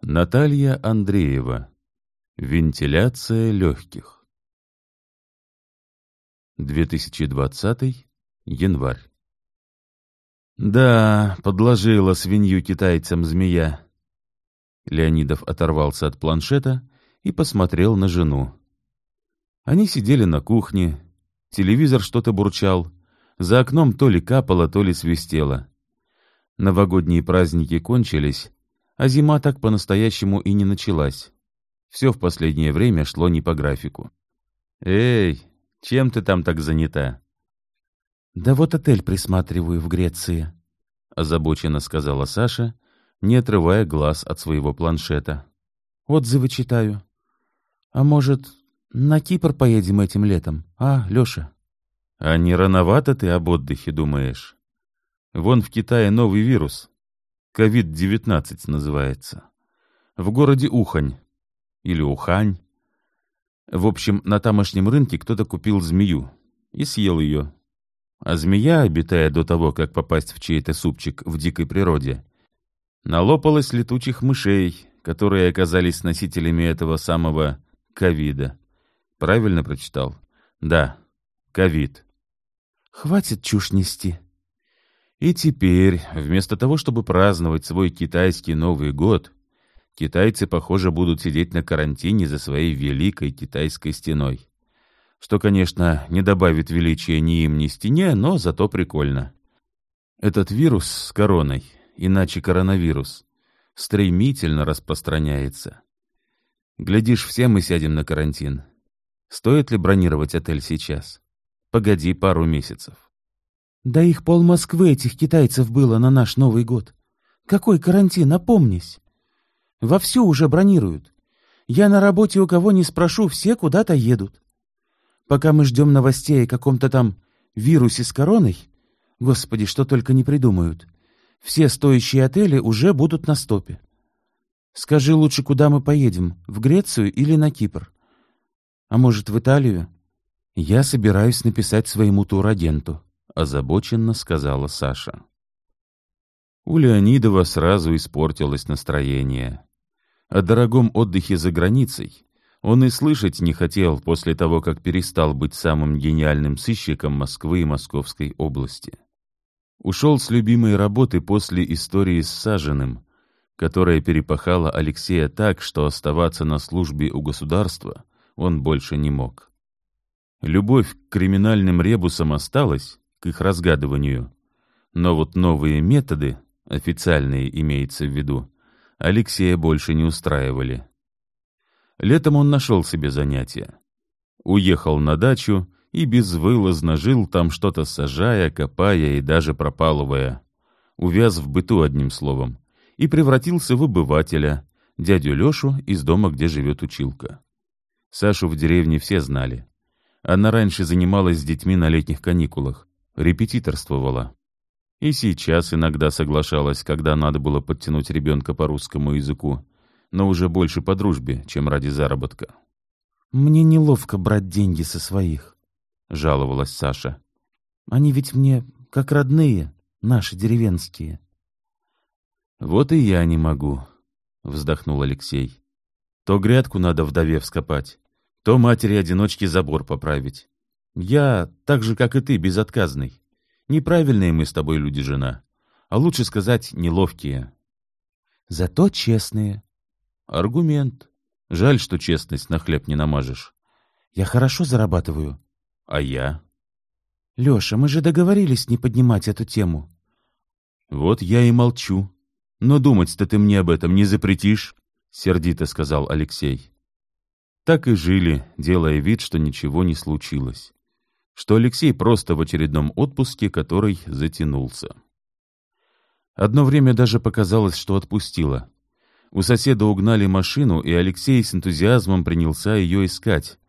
Наталья Андреева. Вентиляция легких. 2020. Январь. Да, подложила свинью китайцам змея. Леонидов оторвался от планшета и посмотрел на жену. Они сидели на кухне, телевизор что-то бурчал, за окном то ли капало, то ли свистело. Новогодние праздники кончились, а зима так по-настоящему и не началась. Все в последнее время шло не по графику. «Эй, чем ты там так занята?» «Да вот отель присматриваю в Греции», — озабоченно сказала Саша, не отрывая глаз от своего планшета. «Отзывы читаю. А может, на Кипр поедем этим летом, а, Леша?» «А не рановато ты об отдыхе думаешь? Вон в Китае новый вирус. Ковид-19 называется. В городе Ухань. Или Ухань. В общем, на тамошнем рынке кто-то купил змею и съел ее. А змея, обитая до того, как попасть в чей-то супчик в дикой природе, налопалась летучих мышей, которые оказались носителями этого самого ковида. Правильно прочитал? Да, ковид. «Хватит чушь нести», и теперь, вместо того, чтобы праздновать свой китайский Новый год, китайцы, похоже, будут сидеть на карантине за своей великой китайской стеной. Что, конечно, не добавит величия ни им, ни стене, но зато прикольно. Этот вирус с короной, иначе коронавирус, стремительно распространяется. Глядишь, все мы сядем на карантин. Стоит ли бронировать отель сейчас? Погоди пару месяцев. Да их пол Москвы этих китайцев было на наш Новый год. Какой карантин, опомнись. Вовсю уже бронируют. Я на работе у кого не спрошу, все куда-то едут. Пока мы ждем новостей о каком-то там вирусе с короной, господи, что только не придумают, все стоящие отели уже будут на стопе. Скажи лучше, куда мы поедем, в Грецию или на Кипр? А может, в Италию? Я собираюсь написать своему турагенту озабоченно сказала Саша. У Леонидова сразу испортилось настроение. О дорогом отдыхе за границей он и слышать не хотел после того, как перестал быть самым гениальным сыщиком Москвы и Московской области. Ушел с любимой работы после истории с Саженым, которая перепахала Алексея так, что оставаться на службе у государства он больше не мог. Любовь к криминальным ребусам осталась, к их разгадыванию. Но вот новые методы, официальные имеется в виду, Алексея больше не устраивали. Летом он нашел себе занятие. Уехал на дачу и безвылазно жил там что-то сажая, копая и даже пропалывая. Увяз в быту одним словом. И превратился в обывателя, дядю Лешу из дома, где живет училка. Сашу в деревне все знали. Она раньше занималась с детьми на летних каникулах репетиторствовала. И сейчас иногда соглашалась, когда надо было подтянуть ребенка по русскому языку, но уже больше по дружбе, чем ради заработка. «Мне неловко брать деньги со своих», — жаловалась Саша. «Они ведь мне как родные, наши деревенские». «Вот и я не могу», — вздохнул Алексей. «То грядку надо вдове вскопать, то матери-одиночке забор поправить. Я, так же, как и ты, безотказный. Неправильные мы с тобой люди, жена. А лучше сказать, неловкие. Зато честные. Аргумент. Жаль, что честность на хлеб не намажешь. Я хорошо зарабатываю. А я? Леша, мы же договорились не поднимать эту тему. Вот я и молчу. Но думать-то ты мне об этом не запретишь, сердито сказал Алексей. Так и жили, делая вид, что ничего не случилось что Алексей просто в очередном отпуске, который затянулся. Одно время даже показалось, что отпустила. У соседа угнали машину, и Алексей с энтузиазмом принялся ее искать,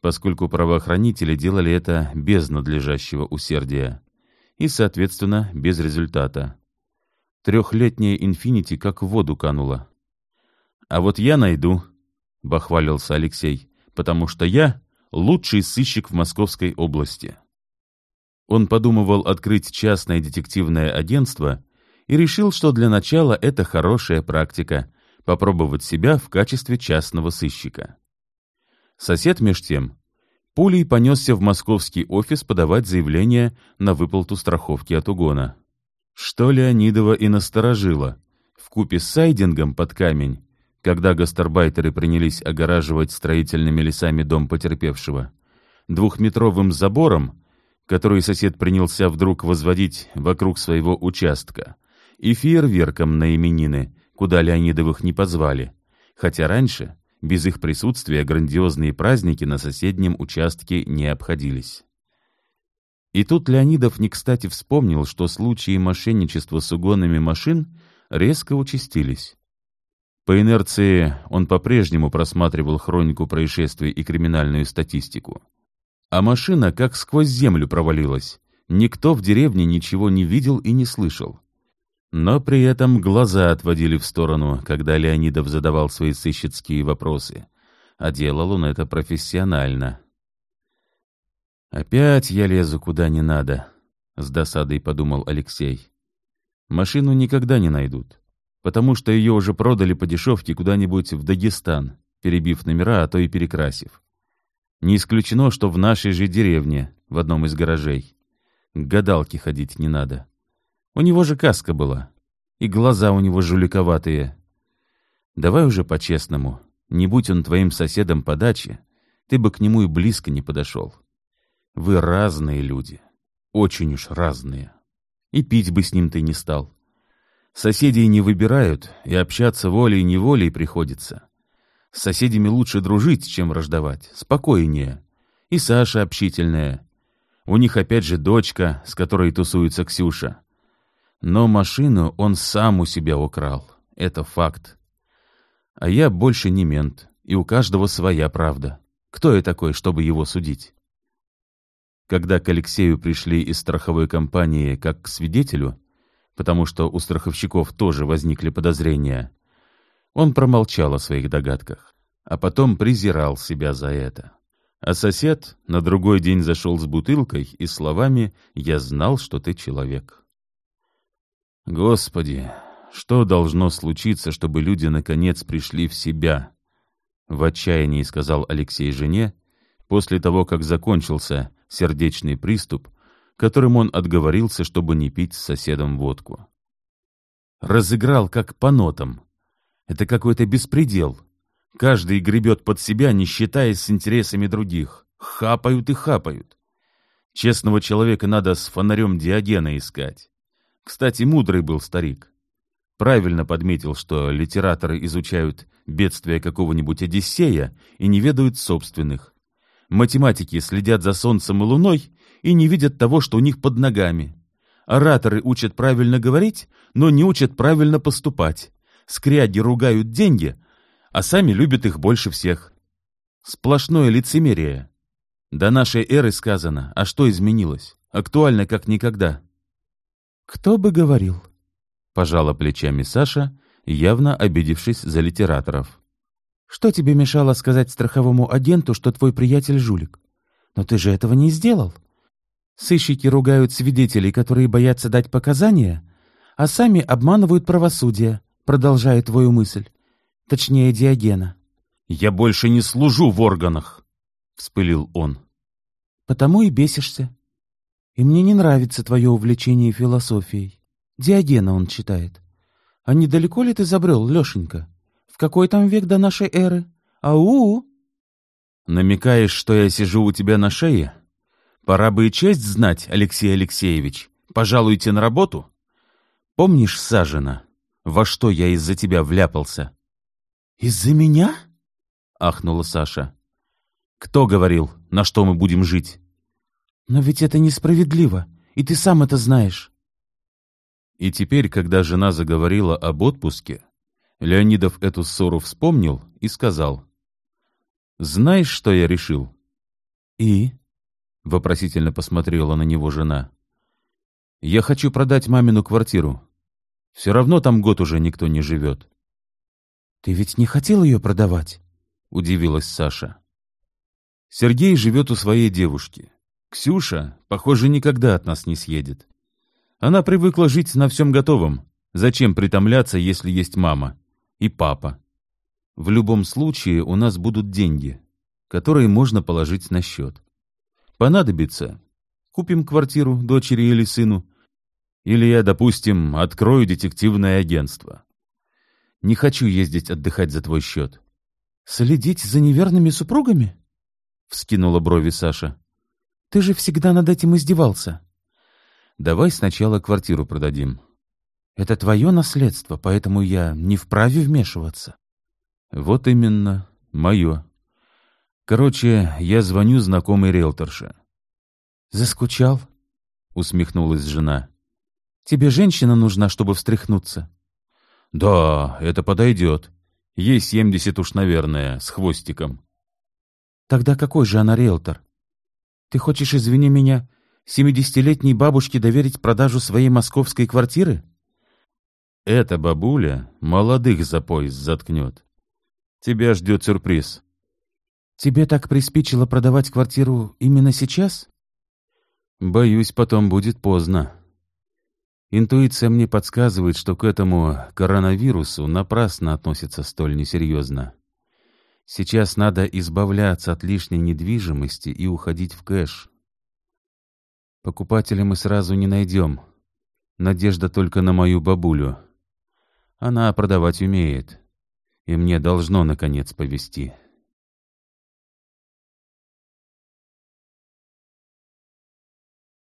поскольку правоохранители делали это без надлежащего усердия и, соответственно, без результата. Трехлетняя «Инфинити» как в воду канула. «А вот я найду», — бахвалился Алексей, «потому что я лучший сыщик в Московской области. Он подумывал открыть частное детективное агентство и решил, что для начала это хорошая практика, попробовать себя в качестве частного сыщика. Сосед, меж тем, пулей понесся в московский офис подавать заявление на выплату страховки от угона. Что Леонидова и насторожило, вкупе с сайдингом под камень, когда гастарбайтеры принялись огораживать строительными лесами дом потерпевшего, двухметровым забором, который сосед принялся вдруг возводить вокруг своего участка, и фейерверком на именины, куда Леонидовых не позвали, хотя раньше, без их присутствия, грандиозные праздники на соседнем участке не обходились. И тут Леонидов не кстати вспомнил, что случаи мошенничества с угонами машин резко участились. По инерции он по-прежнему просматривал хронику происшествий и криминальную статистику. А машина как сквозь землю провалилась. Никто в деревне ничего не видел и не слышал. Но при этом глаза отводили в сторону, когда Леонидов задавал свои сыщицкие вопросы. А делал он это профессионально. «Опять я лезу куда не надо», — с досадой подумал Алексей. «Машину никогда не найдут, потому что ее уже продали по дешевке куда-нибудь в Дагестан, перебив номера, а то и перекрасив. Не исключено, что в нашей же деревне, в одном из гаражей. К гадалке ходить не надо. У него же каска была, и глаза у него жуликоватые. Давай уже по-честному, не будь он твоим соседом по даче, ты бы к нему и близко не подошел. Вы разные люди, очень уж разные. И пить бы с ним ты не стал. Соседей не выбирают, и общаться волей-неволей приходится. С соседями лучше дружить, чем враждовать. Спокойнее. И Саша общительная. У них опять же дочка, с которой тусуется Ксюша. Но машину он сам у себя украл. Это факт. А я больше не мент, и у каждого своя правда. Кто я такой, чтобы его судить? Когда к Алексею пришли из страховой компании как к свидетелю, потому что у страховщиков тоже возникли подозрения, он промолчал о своих догадках, а потом презирал себя за это. А сосед на другой день зашел с бутылкой и словами «Я знал, что ты человек». Господи, что должно случиться, чтобы люди наконец пришли в себя? В отчаянии сказал Алексей жене, после того, как закончился сердечный приступ, которым он отговорился, чтобы не пить с соседом водку. Разыграл как по нотам, это какой-то беспредел. Каждый гребет под себя, не считаясь с интересами других. Хапают и хапают. Честного человека надо с фонарем Диогена искать. Кстати, мудрый был старик. Правильно подметил, что литераторы изучают бедствия какого-нибудь Одиссея и не ведают собственных. Математики следят за Солнцем и Луной и не видят того, что у них под ногами. Ораторы учат правильно говорить, но не учат правильно поступать скряги ругают деньги, а сами любят их больше всех. Сплошное лицемерие. До нашей эры сказано, а что изменилось? Актуально как никогда. «Кто бы говорил?» — пожала плечами Саша, явно обидевшись за литераторов. «Что тебе мешало сказать страховому агенту, что твой приятель жулик? Но ты же этого не сделал. Сыщики ругают свидетелей, которые боятся дать показания, а сами обманывают правосудие, продолжая твою мысль. Точнее, Диогена. «Я больше не служу в органах!» — вспылил он. «Потому и бесишься. И мне не нравится твое увлечение философией. Диогена он читает. А недалеко ли ты забрел, Лешенька? Какой там век до нашей эры? Ау!» «Намекаешь, что я сижу у тебя на шее? Пора бы и честь знать, Алексей Алексеевич. Пожалуйте на работу. Помнишь Сажина?» во что я из-за тебя вляпался. «Из-за меня?» — ахнула Саша. «Кто говорил, на что мы будем жить?» «Но ведь это несправедливо, и ты сам это знаешь». И теперь, когда жена заговорила об отпуске, Леонидов эту ссору вспомнил и сказал. «Знаешь, что я решил?» «И?» — вопросительно посмотрела на него жена. «Я хочу продать мамину квартиру. Все равно там год уже никто не живет. — Ты ведь не хотел ее продавать? — удивилась Саша. Сергей живет у своей девушки. Ксюша, похоже, никогда от нас не съедет. Она привыкла жить на всем готовом. Зачем притомляться, если есть мама? И папа. В любом случае у нас будут деньги, которые можно положить на счет. Понадобится. Купим квартиру дочери или сыну. Или я, допустим, открою детективное агентство. Не хочу ездить отдыхать за твой счет. «Следить за неверными супругами?» — вскинула брови Саша. «Ты же всегда над этим издевался». «Давай сначала квартиру продадим». «Это твое наследство, поэтому я не вправе вмешиваться». «Вот именно, мое. Короче, я звоню знакомой риэлторше». «Заскучал?» — усмехнулась жена. «Тебе женщина нужна, чтобы встряхнуться?» «Да, это подойдет. Ей семьдесят уж, наверное, с хвостиком». «Тогда какой же она риэлтор? Ты хочешь, извини меня, семидесятилетней бабушке доверить продажу своей московской квартиры?» «Эта бабуля молодых за пояс заткнет. Тебя ждет сюрприз». «Тебе так приспичило продавать квартиру именно сейчас?» «Боюсь, потом будет поздно». Интуиция мне подсказывает, что к этому коронавирусу напрасно относится столь несерьезно. Сейчас надо избавляться от лишней недвижимости и уходить в кэш. Покупателя мы сразу не найдем. Надежда только на мою бабулю. Она продавать умеет, и мне должно, наконец, повезти.